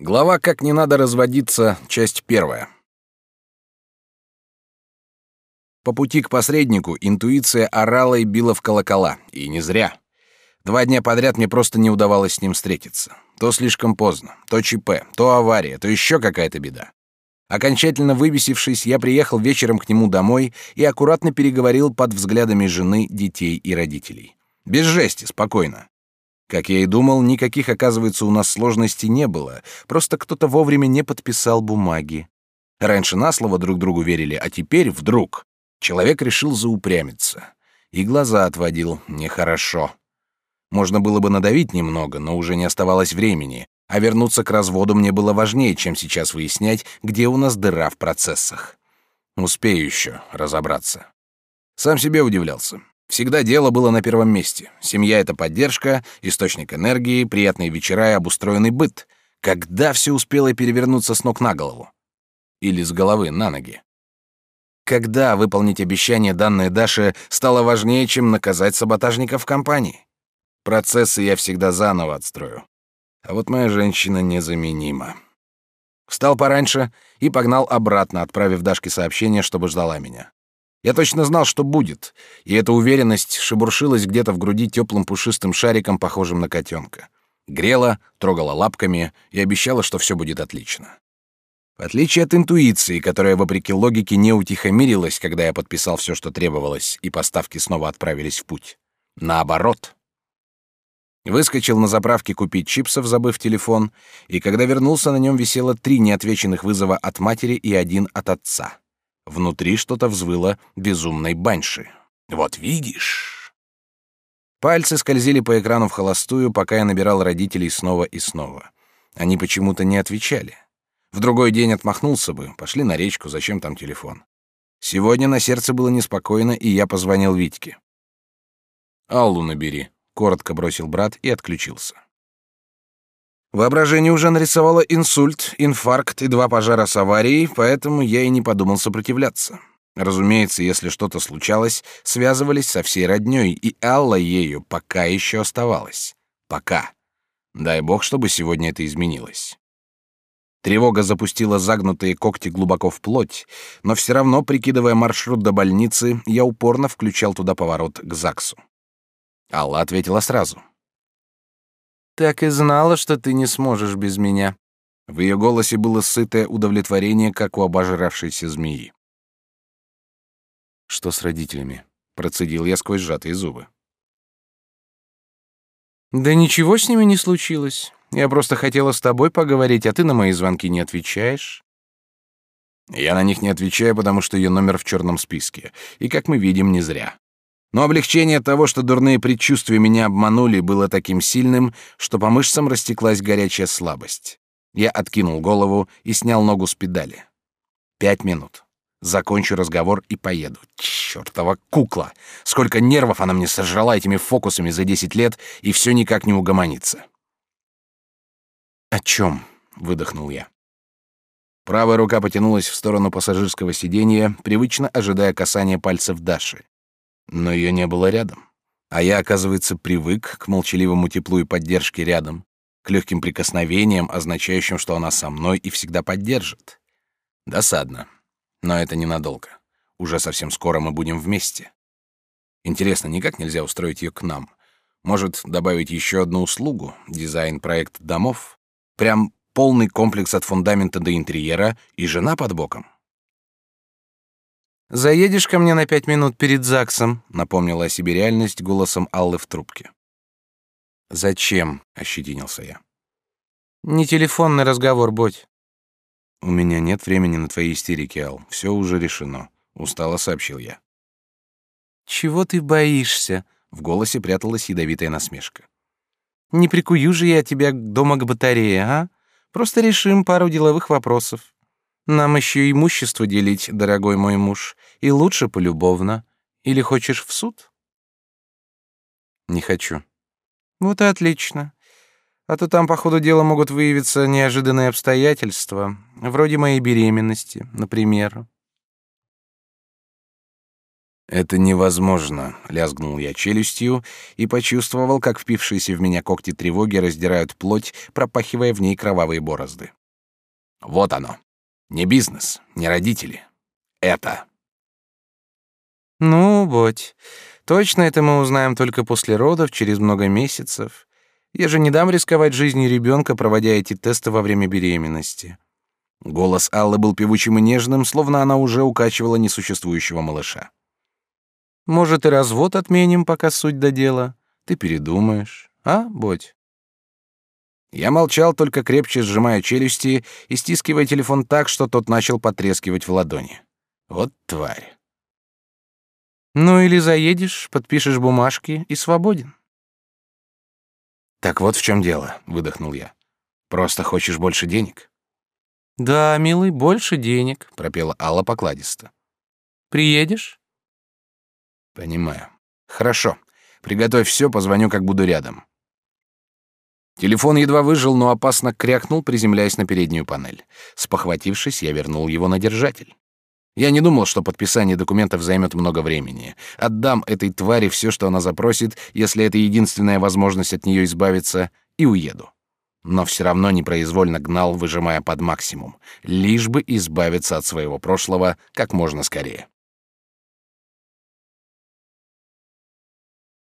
Глава «Как не надо разводиться», часть первая. По пути к посреднику интуиция орала и била в колокола, и не зря. Два дня подряд мне просто не удавалось с ним встретиться. То слишком поздно, то ЧП, то авария, то еще какая-то беда. Окончательно выбесившись, я приехал вечером к нему домой и аккуратно переговорил под взглядами жены, детей и родителей. Без жести, спокойно. Как я и думал, никаких, оказывается, у нас сложностей не было, просто кто-то вовремя не подписал бумаги. Раньше на слово друг другу верили, а теперь вдруг человек решил заупрямиться. И глаза отводил нехорошо. Можно было бы надавить немного, но уже не оставалось времени, а вернуться к разводу мне было важнее, чем сейчас выяснять, где у нас дыра в процессах. Успею еще разобраться. Сам себе удивлялся. Всегда дело было на первом месте. Семья — это поддержка, источник энергии, приятные вечера и обустроенный быт. Когда все успело перевернуться с ног на голову? Или с головы на ноги? Когда выполнить обещание, данное Даше, стало важнее, чем наказать саботажников в компании? Процессы я всегда заново отстрою. А вот моя женщина незаменима. Встал пораньше и погнал обратно, отправив Дашке сообщение, чтобы ждала меня. Я точно знал, что будет, и эта уверенность шебуршилась где-то в груди теплым пушистым шариком, похожим на котенка. Грела, трогала лапками и обещала, что все будет отлично. В отличие от интуиции, которая, вопреки логике, не утихомирилась, когда я подписал все, что требовалось, и поставки снова отправились в путь. Наоборот. Выскочил на заправке купить чипсов, забыв телефон, и когда вернулся, на нем висело три неотвеченных вызова от матери и один от отца. Внутри что-то взвыло безумной банши. «Вот видишь!» Пальцы скользили по экрану в холостую, пока я набирал родителей снова и снова. Они почему-то не отвечали. В другой день отмахнулся бы, пошли на речку, зачем там телефон. Сегодня на сердце было неспокойно, и я позвонил Витьке. «Аллу набери», — коротко бросил брат и отключился. Воображение уже нарисовало инсульт, инфаркт и два пожара с аварией, поэтому я и не подумал сопротивляться. Разумеется, если что-то случалось, связывались со всей роднёй, и Алла ею пока еще оставалась. Пока. Дай бог, чтобы сегодня это изменилось. Тревога запустила загнутые когти глубоко в плоть, но все равно, прикидывая маршрут до больницы, я упорно включал туда поворот к ЗАГСу. Алла ответила сразу. Так и знала, что ты не сможешь без меня. В ее голосе было сытое удовлетворение, как у обожравшейся змеи. Что с родителями? процедил я сквозь сжатые зубы. Да ничего с ними не случилось. Я просто хотела с тобой поговорить, а ты на мои звонки не отвечаешь. Я на них не отвечаю, потому что ее номер в черном списке, и, как мы видим, не зря. Но облегчение того, что дурные предчувствия меня обманули, было таким сильным, что по мышцам растеклась горячая слабость. Я откинул голову и снял ногу с педали. Пять минут. Закончу разговор и поеду. Чёртова кукла! Сколько нервов она мне сожрала этими фокусами за десять лет, и все никак не угомонится. «О чем?» — выдохнул я. Правая рука потянулась в сторону пассажирского сиденья, привычно ожидая касания пальцев Даши но ее не было рядом. А я, оказывается, привык к молчаливому теплу и поддержке рядом, к легким прикосновениям, означающим, что она со мной и всегда поддержит. Досадно. Но это ненадолго. Уже совсем скоро мы будем вместе. Интересно, никак нельзя устроить ее к нам? Может, добавить еще одну услугу? Дизайн-проект домов? Прям полный комплекс от фундамента до интерьера и жена под боком? Заедешь ко мне на пять минут перед ЗАГСом, напомнила о себе реальность голосом Аллы в трубке. Зачем? ощетинился я. Не телефонный разговор, Бодь. У меня нет времени на твои истерики, Ал. Все уже решено, устало сообщил я. Чего ты боишься? В голосе пряталась ядовитая насмешка. Не прикую же я тебя дома к батарее, а? Просто решим пару деловых вопросов. Нам еще имущество делить, дорогой мой муж, и лучше полюбовно. Или хочешь в суд? Не хочу. Вот и отлично. А то там по ходу дела могут выявиться неожиданные обстоятельства, вроде моей беременности, например. Это невозможно, лязгнул я челюстью и почувствовал, как впившиеся в меня когти тревоги раздирают плоть, пропахивая в ней кровавые борозды. Вот оно. Не бизнес, не родители. Это. Ну, Боть, точно это мы узнаем только после родов, через много месяцев. Я же не дам рисковать жизнью ребенка, проводя эти тесты во время беременности. Голос Аллы был певучим и нежным, словно она уже укачивала несуществующего малыша. Может, и развод отменим, пока суть до дела. Ты передумаешь, а, Боть? Я молчал, только крепче сжимая челюсти и стискивая телефон так, что тот начал потрескивать в ладони. Вот тварь. Ну или заедешь, подпишешь бумажки и свободен. Так вот в чем дело, выдохнул я. Просто хочешь больше денег? Да, милый, больше денег, пропела Алла покладисто. Приедешь? Понимаю. Хорошо. Приготовь все, позвоню, как буду рядом. Телефон едва выжил, но опасно крякнул, приземляясь на переднюю панель. Спохватившись, я вернул его на держатель. Я не думал, что подписание документов займет много времени. Отдам этой твари все, что она запросит, если это единственная возможность от нее избавиться, и уеду. Но все равно непроизвольно гнал, выжимая под максимум, лишь бы избавиться от своего прошлого как можно скорее.